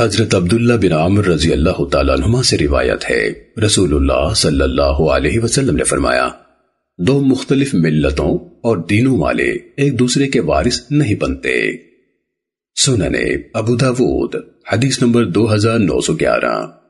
حضرت عبداللہ بن عامر رضی اللہ تعالیٰ عنہما سے روایت ہے۔ رسول اللہ صلی اللہ علیہ وسلم نے فرمایا، دو مختلف ملتوں اور دینوں والے ایک دوسرے کے وارث نہیں بنتے۔ سننے ابو داود، حدیث نمبر دو ہزار نو سو گیارہ۔